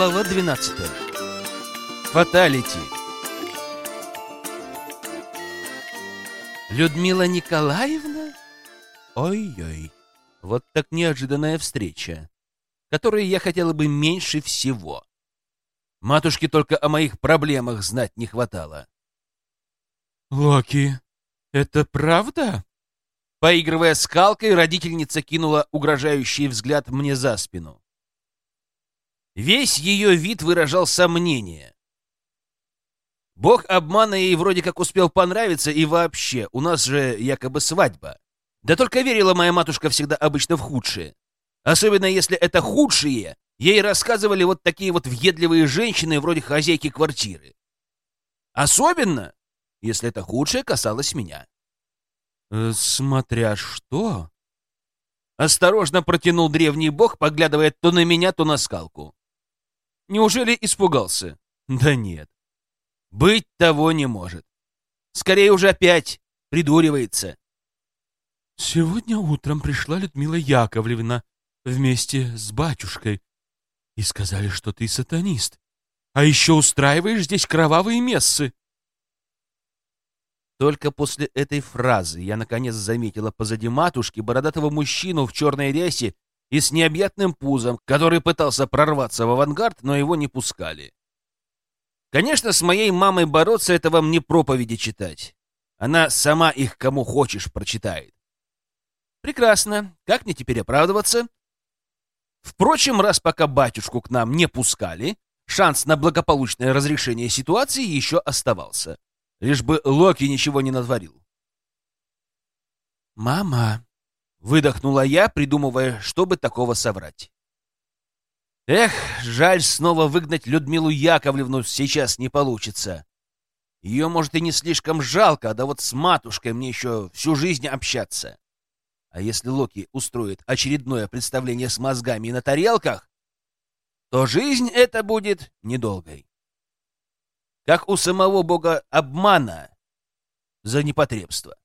Глава 12. Фаталити. Людмила Николаевна? Ой-ой. Вот так неожиданная встреча, которой я хотела бы меньше всего. Матушке только о моих проблемах знать не хватало. «Локи, это правда?» Поигрывая скалкой, родительница кинула угрожающий взгляд мне за спину. Весь ее вид выражал сомнение. Бог обмана ей вроде как успел понравиться, и вообще, у нас же якобы свадьба. Да только верила моя матушка всегда обычно в худшее. Особенно если это худшие, ей рассказывали вот такие вот въедливые женщины вроде хозяйки квартиры. Особенно, если это худшее касалось меня. Э, «Смотря что?» Осторожно протянул древний бог, поглядывая то на меня, то на скалку. Неужели испугался? Да нет. Быть того не может. Скорее уже опять придуривается. Сегодня утром пришла Людмила Яковлевна вместе с батюшкой и сказали, что ты сатанист, а еще устраиваешь здесь кровавые мессы. Только после этой фразы я наконец заметила позади матушки бородатого мужчину в черной рясе и с необъятным пузом, который пытался прорваться в авангард, но его не пускали. Конечно, с моей мамой бороться — это вам не проповеди читать. Она сама их кому хочешь прочитает. Прекрасно. Как мне теперь оправдываться? Впрочем, раз пока батюшку к нам не пускали, шанс на благополучное разрешение ситуации еще оставался. Лишь бы Локи ничего не натворил. «Мама!» Выдохнула я, придумывая, чтобы такого соврать. Эх, жаль, снова выгнать Людмилу Яковлевну сейчас не получится. Ее, может, и не слишком жалко, да вот с матушкой мне еще всю жизнь общаться. А если Локи устроит очередное представление с мозгами на тарелках, то жизнь эта будет недолгой. Как у самого бога обмана за непотребство,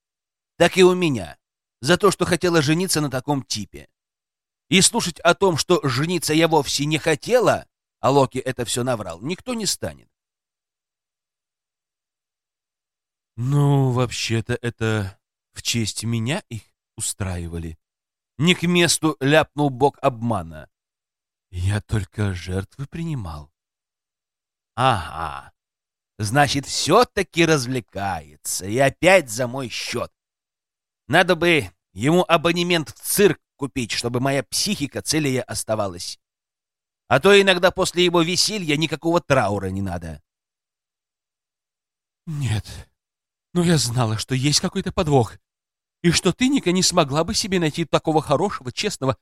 так и у меня за то, что хотела жениться на таком типе. И слушать о том, что жениться я вовсе не хотела, а Локи это все наврал, никто не станет. Ну, вообще-то это в честь меня их устраивали. Не к месту ляпнул бог обмана. Я только жертвы принимал. Ага. Значит, все-таки развлекается. И опять за мой счет. Надо бы ему абонемент в цирк купить, чтобы моя психика целее оставалась. А то иногда после его веселья никакого траура не надо. Нет, но я знала, что есть какой-то подвох, и что ты, Ника, не смогла бы себе найти такого хорошего, честного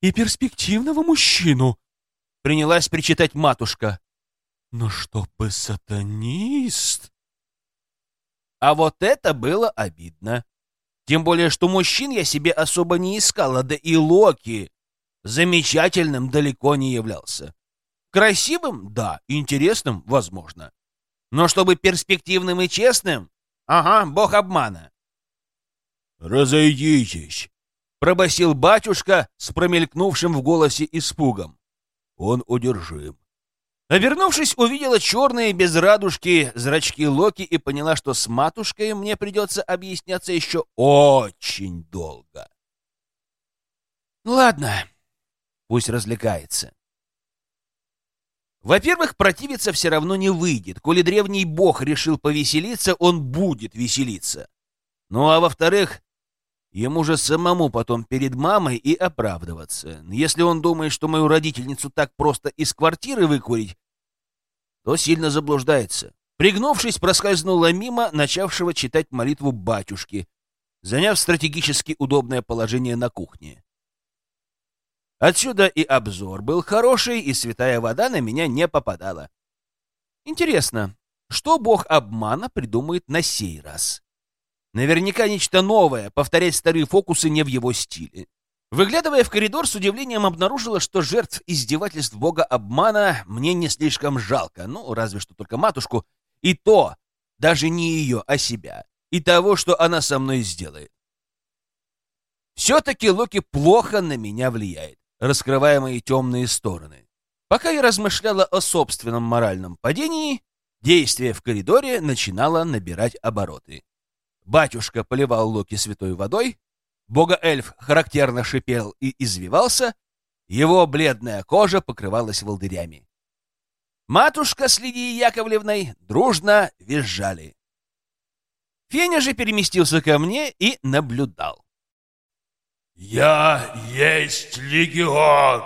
и перспективного мужчину. Принялась причитать матушка. Но чтобы сатанист... А вот это было обидно. Тем более, что мужчин я себе особо не искала, да и Локи замечательным далеко не являлся. Красивым? Да. Интересным? Возможно. Но чтобы перспективным и честным? Ага, бог обмана. «Разойдитесь», — пробасил батюшка с промелькнувшим в голосе испугом. «Он удержим. Обернувшись, увидела черные без радужки зрачки Локи и поняла, что с матушкой мне придется объясняться еще очень долго. Ладно, пусть развлекается. Во-первых, противиться все равно не выйдет. Коли древний бог решил повеселиться, он будет веселиться. Ну а во-вторых, ему же самому потом перед мамой и оправдываться. Если он думает, что мою родительницу так просто из квартиры выкурить, то сильно заблуждается. Пригнувшись, проскользнула мимо начавшего читать молитву батюшки, заняв стратегически удобное положение на кухне. Отсюда и обзор был хороший, и святая вода на меня не попадала. Интересно, что бог обмана придумает на сей раз? Наверняка нечто новое, повторять старые фокусы не в его стиле. Выглядывая в коридор, с удивлением обнаружила, что жертв издевательств бога обмана мне не слишком жалко, ну, разве что только матушку, и то, даже не ее, а себя, и того, что она со мной сделает. Все-таки Локи плохо на меня влияет, раскрывая мои темные стороны. Пока я размышляла о собственном моральном падении, действие в коридоре начинало набирать обороты. Батюшка поливал Локи святой водой, бога-эльф характерно шипел и извивался, его бледная кожа покрывалась волдырями. Матушка с Лидией Яковлевной дружно визжали. Феня же переместился ко мне и наблюдал. «Я есть легион!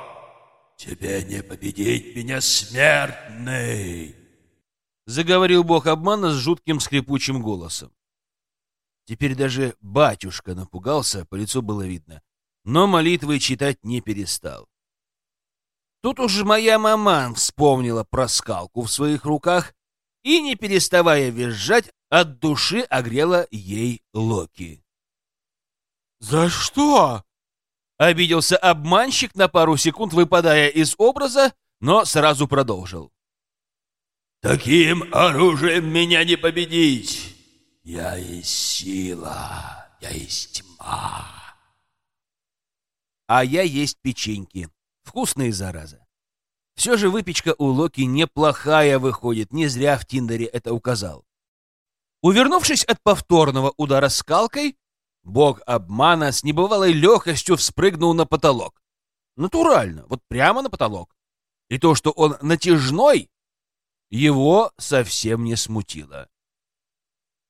Тебе не победить меня, смертный!» Заговорил бог обмана с жутким скрипучим голосом. Теперь даже батюшка напугался, по лицу было видно, но молитвы читать не перестал. Тут уж моя маман вспомнила про скалку в своих руках и, не переставая визжать, от души огрела ей Локи. «За что?» — обиделся обманщик на пару секунд, выпадая из образа, но сразу продолжил. «Таким оружием меня не победить! Я есть сила, я есть тьма!» «А я есть печеньки», Вкусные, зараза. Все же выпечка у Локи неплохая выходит, не зря в Тиндере это указал. Увернувшись от повторного удара скалкой, бог обмана с небывалой легкостью вспрыгнул на потолок. Натурально, вот прямо на потолок. И то, что он натяжной, его совсем не смутило.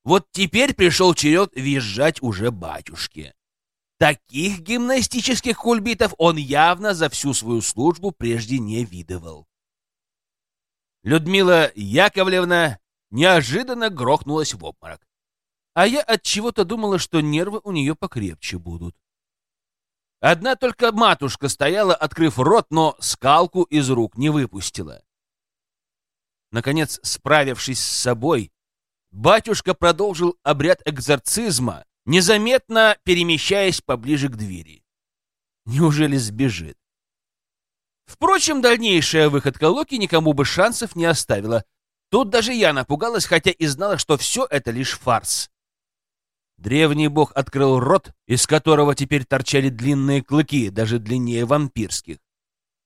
Вот теперь пришел черед визжать уже батюшке. Таких гимнастических кульбитов он явно за всю свою службу прежде не видывал. Людмила Яковлевна неожиданно грохнулась в обморок. А я от чего-то думала, что нервы у нее покрепче будут. Одна только матушка стояла, открыв рот, но скалку из рук не выпустила. Наконец, справившись с собой, батюшка продолжил обряд экзорцизма, незаметно перемещаясь поближе к двери. Неужели сбежит? Впрочем, дальнейшая выходка Локи никому бы шансов не оставила. Тут даже я напугалась, хотя и знала, что все это лишь фарс. Древний бог открыл рот, из которого теперь торчали длинные клыки, даже длиннее вампирских.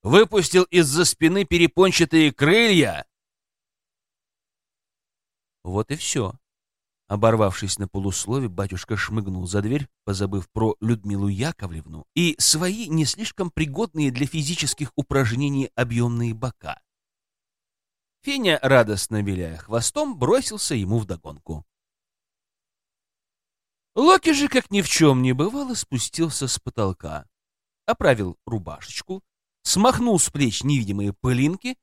Выпустил из-за спины перепончатые крылья. Вот и все. Оборвавшись на полуслове, батюшка шмыгнул за дверь, позабыв про Людмилу Яковлевну и свои не слишком пригодные для физических упражнений объемные бока. Феня, радостно виляя хвостом, бросился ему вдогонку. Локи же, как ни в чем не бывало, спустился с потолка, оправил рубашечку, смахнул с плеч невидимые пылинки,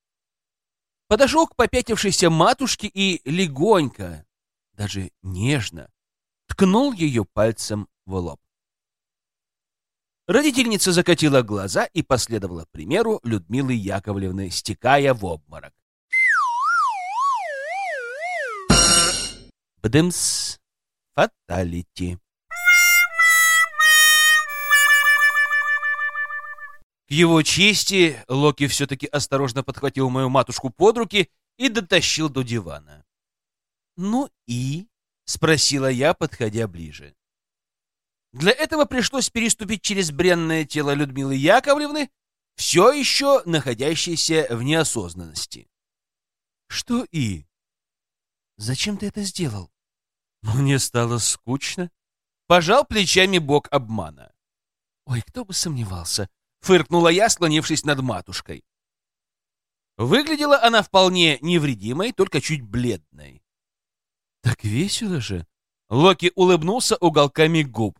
подошел к попятившейся матушке и легонько, даже нежно, ткнул ее пальцем в лоб. Родительница закатила глаза и последовала примеру Людмилы Яковлевны, стекая в обморок. Бдымс. Фаталити. Его чести Локи все-таки осторожно подхватил мою матушку под руки и дотащил до дивана. «Ну и?» — спросила я, подходя ближе. Для этого пришлось переступить через бренное тело Людмилы Яковлевны, все еще находящейся в неосознанности. «Что и?» «Зачем ты это сделал?» Мне стало скучно. Пожал плечами бог обмана. «Ой, кто бы сомневался!» — фыркнула я, склонившись над матушкой. Выглядела она вполне невредимой, только чуть бледной. Так весело же. Локи улыбнулся уголками губ.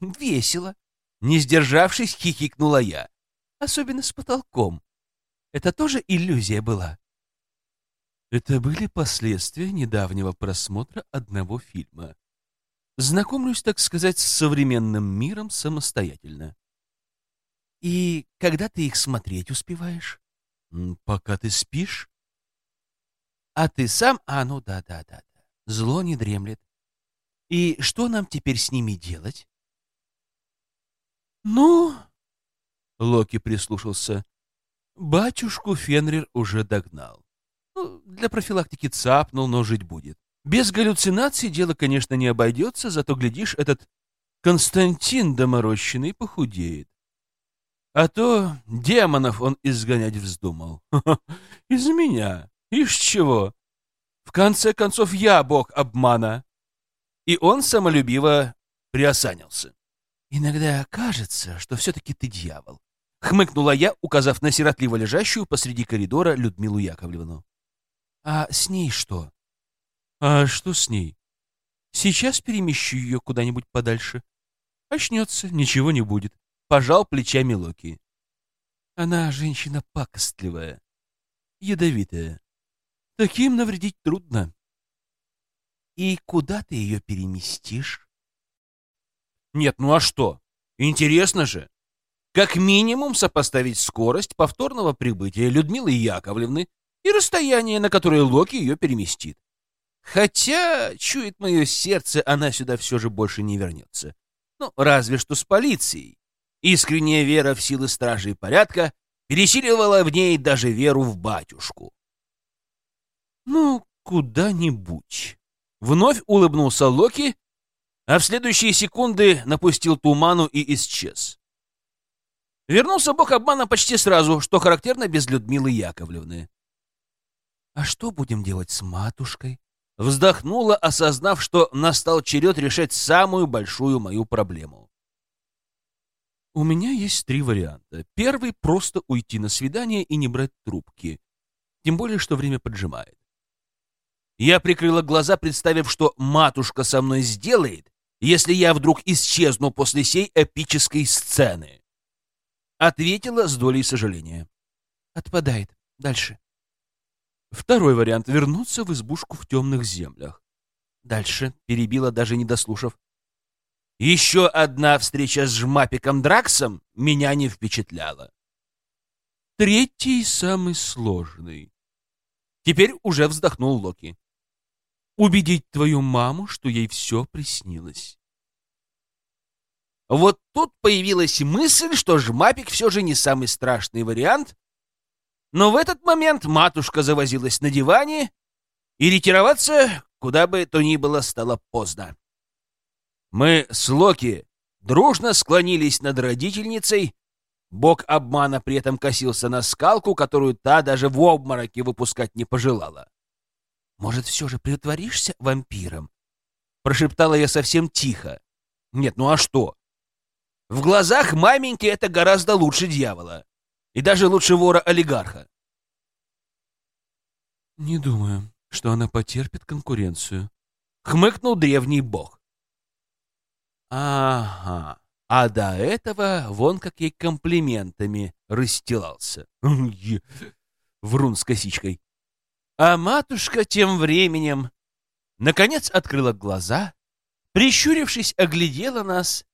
Весело. Не сдержавшись, хихикнула я. Особенно с потолком. Это тоже иллюзия была. Это были последствия недавнего просмотра одного фильма. Знакомлюсь, так сказать, с современным миром самостоятельно. И когда ты их смотреть успеваешь? Пока ты спишь. А ты сам... А, ну да-да-да. Зло не дремлет. И что нам теперь с ними делать? Ну... Локи прислушался. Батюшку Фенрир уже догнал. Ну, для профилактики цапнул, но жить будет. Без галлюцинаций дело, конечно, не обойдется, зато, глядишь, этот Константин доморощенный похудеет. А то демонов он изгонять вздумал. Из меня. Ишь чего. В конце концов, я бог обмана. И он самолюбиво приосанился. Иногда кажется, что все-таки ты дьявол. Хмыкнула я, указав на сиротливо лежащую посреди коридора Людмилу Яковлевну. А с ней что? А что с ней? Сейчас перемещу ее куда-нибудь подальше. Очнется, ничего не будет. Пожал плечами Локи. Она женщина пакостливая, ядовитая. Таким навредить трудно. И куда ты ее переместишь? Нет, ну а что? Интересно же. Как минимум сопоставить скорость повторного прибытия Людмилы Яковлевны и расстояние, на которое Локи ее переместит. Хотя, чует мое сердце, она сюда все же больше не вернется. Ну, разве что с полицией. Искренняя вера в силы стражи и порядка пересиливала в ней даже веру в батюшку. Ну, куда-нибудь. Вновь улыбнулся Локи, а в следующие секунды напустил туману и исчез. Вернулся бог обмана почти сразу, что характерно без Людмилы Яковлевны. «А что будем делать с матушкой?» Вздохнула, осознав, что настал черед решать самую большую мою проблему. У меня есть три варианта. Первый — просто уйти на свидание и не брать трубки. Тем более, что время поджимает. Я прикрыла глаза, представив, что матушка со мной сделает, если я вдруг исчезну после сей эпической сцены. Ответила с долей сожаления. Отпадает. Дальше. Второй вариант — вернуться в избушку в темных землях. Дальше перебила, даже не дослушав. Еще одна встреча с жмапиком Драксом меня не впечатляла. Третий самый сложный. Теперь уже вздохнул Локи. Убедить твою маму, что ей все приснилось. Вот тут появилась мысль, что жмапик все же не самый страшный вариант, но в этот момент матушка завозилась на диване, и ретироваться, куда бы то ни было, стало поздно. Мы с Локи дружно склонились над родительницей. Бог обмана при этом косился на скалку, которую та даже в обмороке выпускать не пожелала. «Может, все же притворишься вампиром?» Прошептала я совсем тихо. «Нет, ну а что? В глазах маменьки это гораздо лучше дьявола. И даже лучше вора-олигарха». «Не думаю, что она потерпит конкуренцию», — хмыкнул древний бог. Ага. А до этого вон как ей комплиментами расстилался. Врун с косичкой. А матушка тем временем наконец открыла глаза, прищурившись, оглядела нас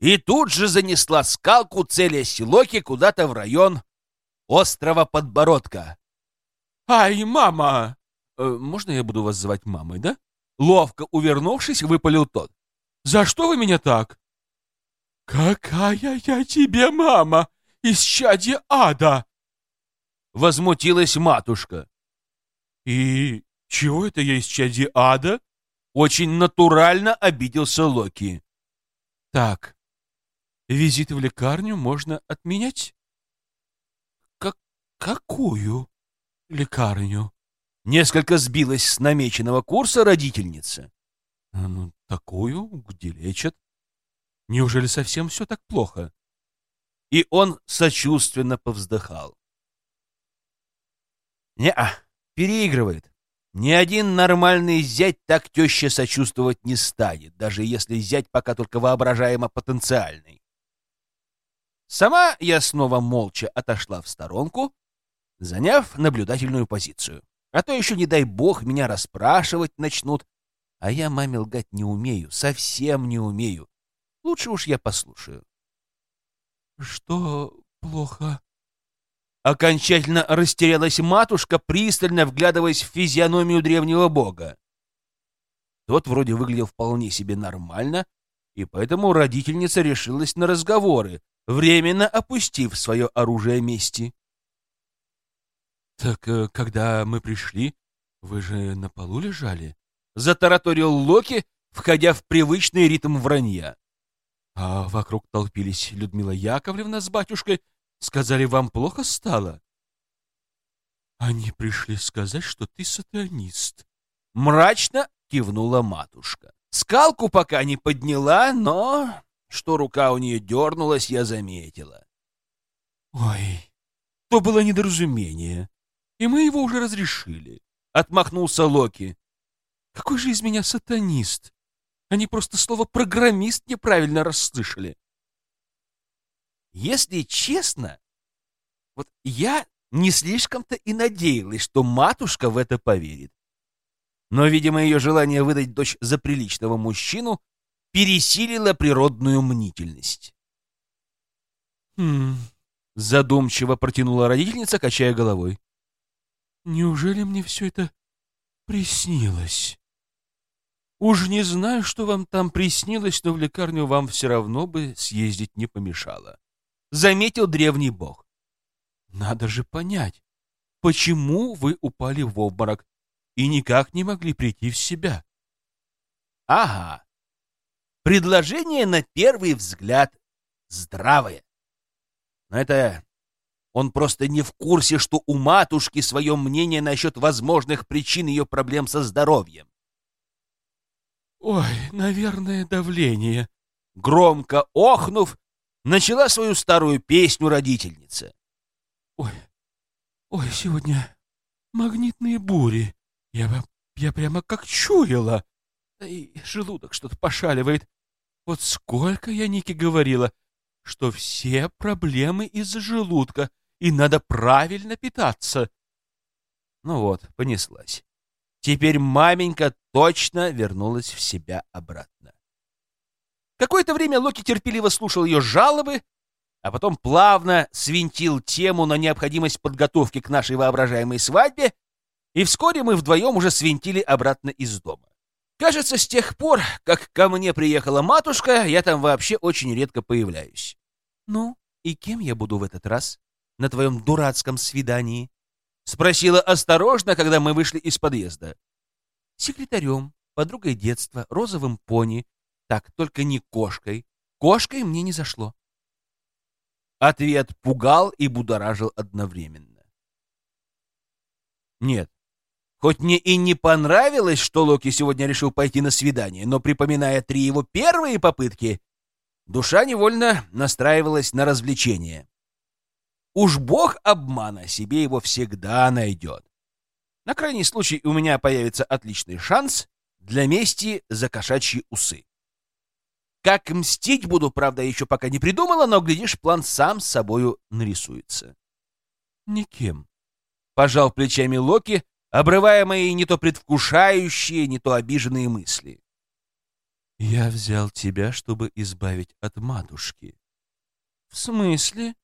и тут же занесла скалку, целя Силоки куда-то в район острова Подбородка. «Ай, мама!» э, «Можно я буду вас звать мамой, да?» Ловко увернувшись, выпалил тот. За что вы меня так?» «Какая я тебе мама, исчадье ада!» Возмутилась матушка. «И чего это я исчадье ада?» Очень натурально обиделся Локи. «Так, визит в лекарню можно отменять?» «Как... какую лекарню?» Несколько сбилась с намеченного курса родительница. «Ну, Такую, где лечат. Неужели совсем все так плохо? И он сочувственно повздыхал. Не-а, переигрывает. Ни один нормальный зять так теще сочувствовать не станет, даже если зять пока только воображаемо потенциальный. Сама я снова молча отошла в сторонку, заняв наблюдательную позицию. А то еще, не дай бог, меня расспрашивать начнут, а я маме лгать не умею, совсем не умею. Лучше уж я послушаю. Что плохо? Окончательно растерялась матушка, пристально вглядываясь в физиономию древнего бога. Тот вроде выглядел вполне себе нормально, и поэтому родительница решилась на разговоры, временно опустив свое оружие мести. «Так э, когда мы пришли, вы же на полу лежали?» Затараторил Локи, входя в привычный ритм вранья. А вокруг толпились Людмила Яковлевна с батюшкой. Сказали, вам плохо стало? Они пришли сказать, что ты сатанист. Мрачно кивнула матушка. Скалку пока не подняла, но что рука у нее дернулась, я заметила. Ой, то было недоразумение, и мы его уже разрешили. Отмахнулся Локи. Какой же из меня сатанист? Они просто слово «программист» неправильно расслышали. Если честно, вот я не слишком-то и надеялась, что матушка в это поверит. Но, видимо, ее желание выдать дочь за приличного мужчину пересилило природную мнительность. «Хм...» — задумчиво протянула родительница, качая головой. «Неужели мне все это приснилось?» Уж не знаю, что вам там приснилось, но в лекарню вам все равно бы съездить не помешало. Заметил древний бог. Надо же понять, почему вы упали в обморок и никак не могли прийти в себя. Ага. Предложение на первый взгляд здравое. Но это он просто не в курсе, что у матушки свое мнение насчет возможных причин ее проблем со здоровьем. «Ой, наверное, давление». Громко охнув, начала свою старую песню родительница. «Ой, ой, сегодня магнитные бури. Я, я прямо как чуяла. И желудок что-то пошаливает. Вот сколько я Нике говорила, что все проблемы из-за желудка, и надо правильно питаться». Ну вот, понеслась. Теперь маменька точно вернулась в себя обратно. Какое-то время Локи терпеливо слушал ее жалобы, а потом плавно свинтил тему на необходимость подготовки к нашей воображаемой свадьбе, и вскоре мы вдвоем уже свинтили обратно из дома. Кажется, с тех пор, как ко мне приехала матушка, я там вообще очень редко появляюсь. «Ну, и кем я буду в этот раз? На твоем дурацком свидании?» — спросила осторожно, когда мы вышли из подъезда секретарем, подругой детства, розовым пони. Так, только не кошкой. Кошкой мне не зашло. Ответ пугал и будоражил одновременно. Нет, хоть мне и не понравилось, что Локи сегодня решил пойти на свидание, но, припоминая три его первые попытки, душа невольно настраивалась на развлечение. Уж бог обмана себе его всегда найдет. На крайний случай у меня появится отличный шанс для мести за кошачьи усы. Как мстить буду, правда, еще пока не придумала, но, глядишь, план сам с собою нарисуется. Никем. Пожал плечами Локи, обрывая мои не то предвкушающие, не то обиженные мысли. Я взял тебя, чтобы избавить от матушки. В смысле?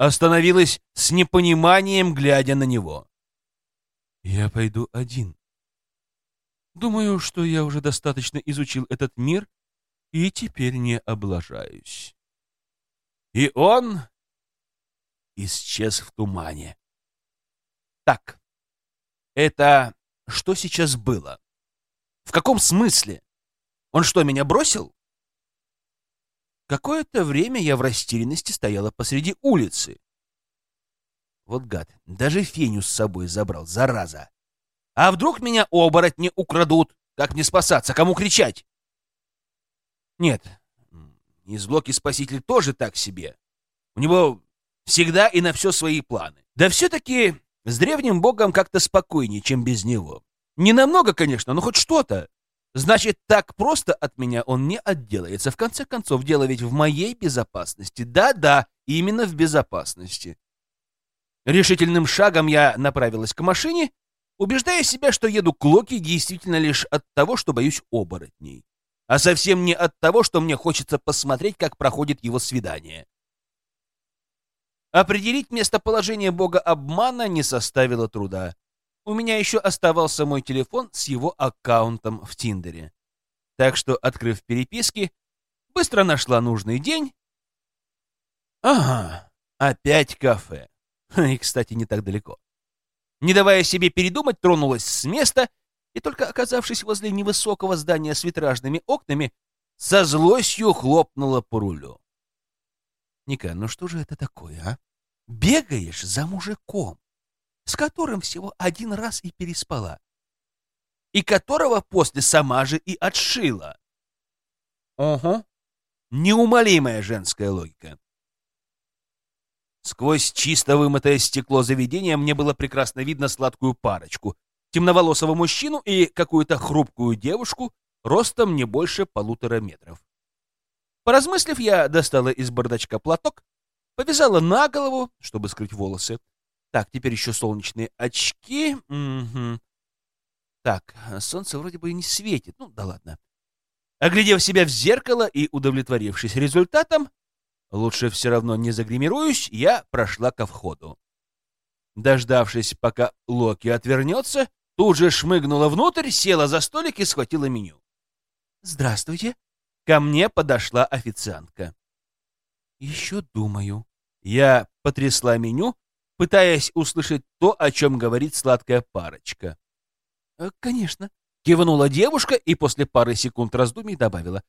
Остановилась с непониманием, глядя на него. Я пойду один. Думаю, что я уже достаточно изучил этот мир и теперь не облажаюсь. И он исчез в тумане. Так, это что сейчас было? В каком смысле? Он что, меня бросил? Какое-то время я в растерянности стояла посреди улицы. Вот гад, даже феню с собой забрал, зараза. А вдруг меня оборотни украдут? Как мне спасаться? Кому кричать? Нет, из Локи спаситель тоже так себе. У него всегда и на все свои планы. Да все-таки с древним богом как-то спокойнее, чем без него. Не намного, конечно, но хоть что-то. Значит, так просто от меня он не отделается. В конце концов, дело ведь в моей безопасности. Да-да, именно в безопасности. Решительным шагом я направилась к машине, убеждая себя, что еду к Локи действительно лишь от того, что боюсь оборотней, а совсем не от того, что мне хочется посмотреть, как проходит его свидание. Определить местоположение бога обмана не составило труда. У меня еще оставался мой телефон с его аккаунтом в Тиндере. Так что, открыв переписки, быстро нашла нужный день. Ага, опять кафе. И, кстати, не так далеко. Не давая себе передумать, тронулась с места и, только оказавшись возле невысокого здания с витражными окнами, со злостью хлопнула по рулю. Ника, ну что же это такое, а? Бегаешь за мужиком, с которым всего один раз и переспала, и которого после сама же и отшила. Ого, неумолимая женская логика. Сквозь чисто вымытое стекло заведения мне было прекрасно видно сладкую парочку, темноволосого мужчину и какую-то хрупкую девушку, ростом не больше полутора метров. Поразмыслив, я достала из бардачка платок, повязала на голову, чтобы скрыть волосы. Так, теперь еще солнечные очки. Угу. Так, солнце вроде бы и не светит. Ну, да ладно. Оглядев себя в зеркало и удовлетворившись результатом, лучше все равно не загримируюсь, я прошла ко входу. Дождавшись, пока Локи отвернется, тут же шмыгнула внутрь, села за столик и схватила меню. «Здравствуйте!» Ко мне подошла официантка. «Еще думаю». Я потрясла меню, пытаясь услышать то, о чем говорит сладкая парочка. «Э, «Конечно», — кивнула девушка и после пары секунд раздумий добавила.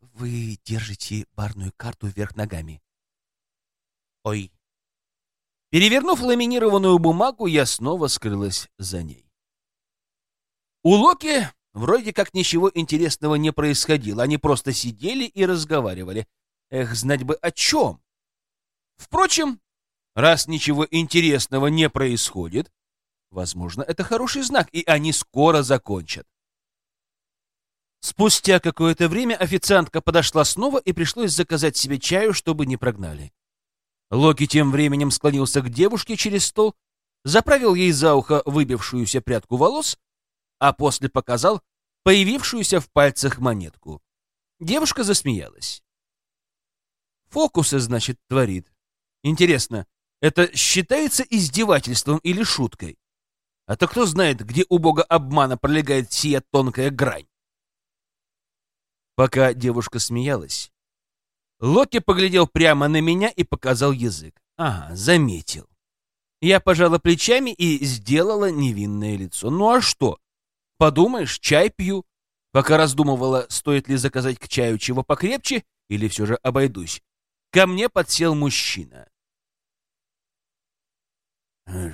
«Вы держите барную карту вверх ногами». «Ой». Перевернув ламинированную бумагу, я снова скрылась за ней. У Локи вроде как ничего интересного не происходило, они просто сидели и разговаривали. Эх, знать бы о чем. Впрочем, раз ничего интересного не происходит, возможно, это хороший знак, и они скоро закончат. Спустя какое-то время официантка подошла снова, и пришлось заказать себе чаю, чтобы не прогнали. Локи тем временем склонился к девушке через стол, заправил ей за ухо выбившуюся прядку волос, а после показал появившуюся в пальцах монетку. Девушка засмеялась. «Фокусы, значит, творит. Интересно, это считается издевательством или шуткой? А то кто знает, где у бога обмана пролегает сия тонкая грань?» Пока девушка смеялась, Локи поглядел прямо на меня и показал язык. Ага, заметил. Я пожала плечами и сделала невинное лицо. Ну а что? Подумаешь, чай пью. Пока раздумывала, стоит ли заказать к чаю чего покрепче или все же обойдусь. Ко мне подсел мужчина.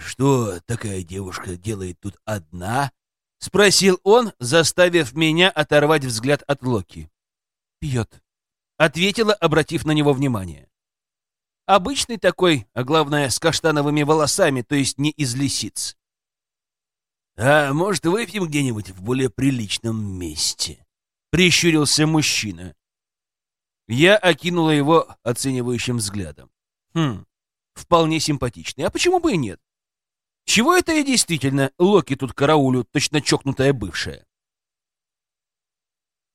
«Что такая девушка делает тут одна?» — спросил он, заставив меня оторвать взгляд от Локи. «Пьет», — ответила, обратив на него внимание. Обычный такой, а главное, с каштановыми волосами, то есть не из лисиц. «А может, выпьем где-нибудь в более приличном месте?» — прищурился мужчина. Я окинула его оценивающим взглядом. Хм, вполне симпатичный. А почему бы и нет? Чего это я действительно Локи тут караулю, точно чокнутая бывшая?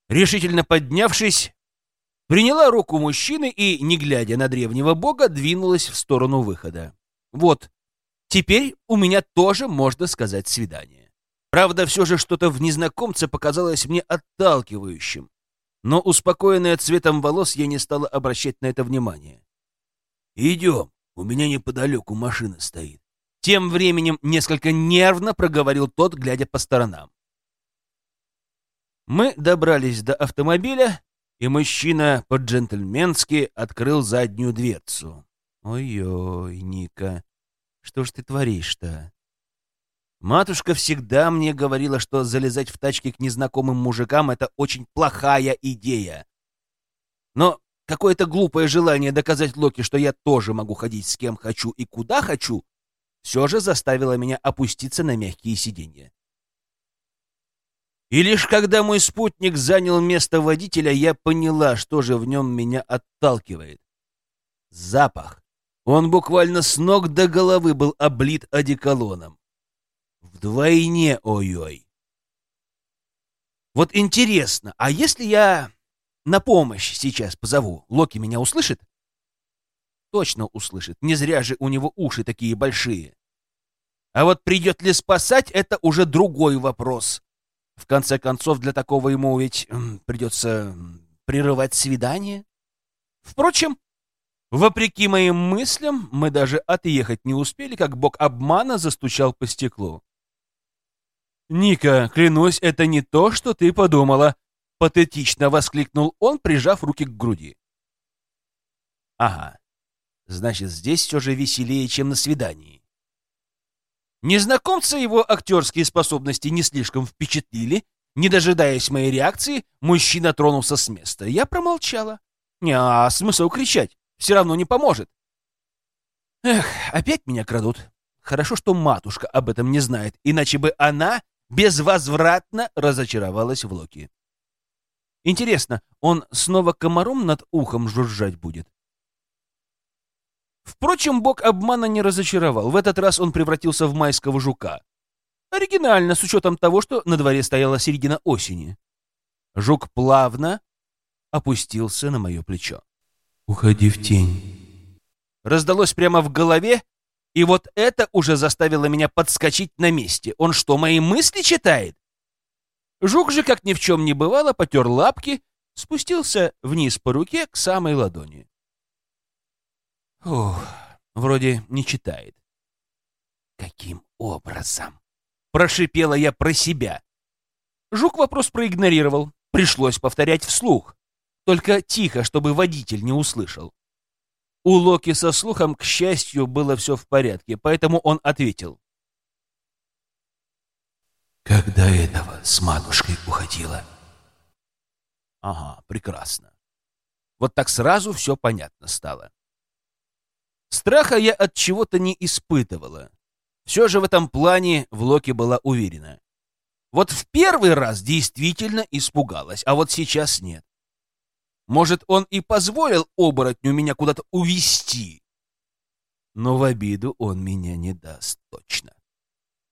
Решительно поднявшись, приняла руку мужчины и, не глядя на древнего бога, двинулась в сторону выхода. Вот, теперь у меня тоже, можно сказать, свидание. Правда, все же что-то в незнакомце показалось мне отталкивающим, но, успокоенная цветом волос, я не стала обращать на это внимание. «Идем, у меня неподалеку машина стоит». Тем временем несколько нервно проговорил тот, глядя по сторонам. Мы добрались до автомобиля, и мужчина по-джентльменски открыл заднюю дверцу. «Ой-ой, Ника, что ж ты творишь-то?» Матушка всегда мне говорила, что залезать в тачки к незнакомым мужикам — это очень плохая идея. Но какое-то глупое желание доказать Локи, что я тоже могу ходить с кем хочу и куда хочу, все же заставило меня опуститься на мягкие сиденья. И лишь когда мой спутник занял место водителя, я поняла, что же в нем меня отталкивает. Запах. Он буквально с ног до головы был облит одеколоном. Вдвойне ой-ой. Вот интересно, а если я на помощь сейчас позову, Локи меня услышит? Точно услышит, не зря же у него уши такие большие. А вот придет ли спасать, это уже другой вопрос. В конце концов, для такого ему ведь придется прерывать свидание. Впрочем, вопреки моим мыслям, мы даже отъехать не успели, как бог обмана застучал по стеклу. «Ника, клянусь, это не то, что ты подумала», — Патетично воскликнул он, прижав руки к груди. Ага, значит, здесь все же веселее, чем на свидании. Незнакомца его актерские способности не слишком впечатлили. Не дожидаясь моей реакции, мужчина тронулся с места. Я промолчала. Не, а смысл кричать? Все равно не поможет. Эх, опять меня крадут. Хорошо, что матушка об этом не знает, иначе бы она безвозвратно разочаровалась в Локи. Интересно, он снова комаром над ухом жужжать будет? Впрочем, бог обмана не разочаровал. В этот раз он превратился в майского жука. Оригинально, с учетом того, что на дворе стояла середина осени. Жук плавно опустился на мое плечо. «Уходи в тень». Раздалось прямо в голове, и вот это уже заставило меня подскочить на месте. Он что, мои мысли читает? Жук же, как ни в чем не бывало, потер лапки, спустился вниз по руке к самой ладони. Ух, вроде не читает. Каким образом? Прошипела я про себя. Жук вопрос проигнорировал. Пришлось повторять вслух. Только тихо, чтобы водитель не услышал. У Локи со слухом, к счастью, было все в порядке, поэтому он ответил. Когда этого с матушкой уходила? Ага, прекрасно. Вот так сразу все понятно стало. Страха я от чего-то не испытывала. Все же в этом плане в Локи была уверена. Вот в первый раз действительно испугалась, а вот сейчас нет. Может, он и позволил оборотню меня куда-то увести. Но в обиду он меня не даст точно.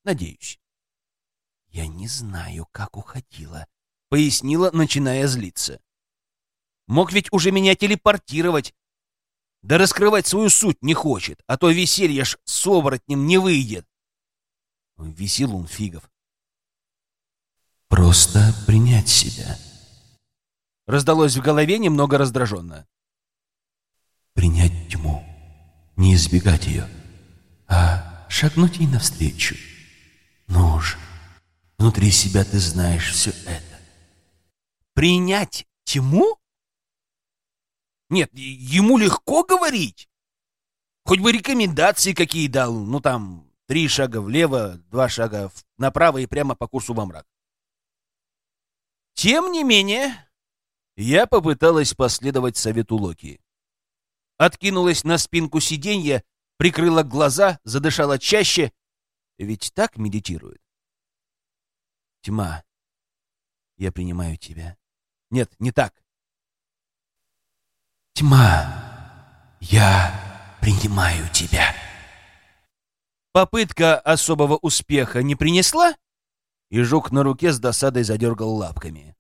Надеюсь. Я не знаю, как уходила, пояснила, начиная злиться. Мог ведь уже меня телепортировать. Да раскрывать свою суть не хочет, а то веселье ж с оборотнем не выйдет. Веселун фигов. Просто принять себя. Раздалось в голове немного раздраженно. Принять тьму, не избегать ее, а шагнуть ей навстречу. Ну же, внутри себя ты знаешь все это. Принять тьму? Нет, ему легко говорить. Хоть бы рекомендации какие дал, ну там, три шага влево, два шага направо и прямо по курсу во мрак. Тем не менее, я попыталась последовать совету Локи. Откинулась на спинку сиденья, прикрыла глаза, задышала чаще. Ведь так медитирует. Тьма, я принимаю тебя. Нет, не так. Тьма, я принимаю тебя. Попытка особого успеха не принесла, и жук на руке с досадой задергал лапками.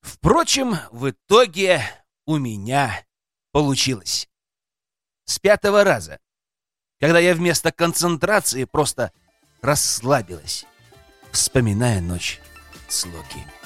Впрочем, в итоге у меня получилось. С пятого раза, когда я вместо концентрации просто расслабилась, вспоминая ночь с Локи.